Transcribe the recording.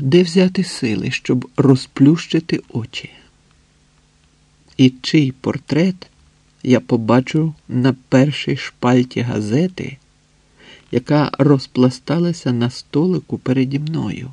Де взяти сили, щоб розплющити очі? І чий портрет я побачу на першій шпальті газети, яка розпласталася на столику переді мною?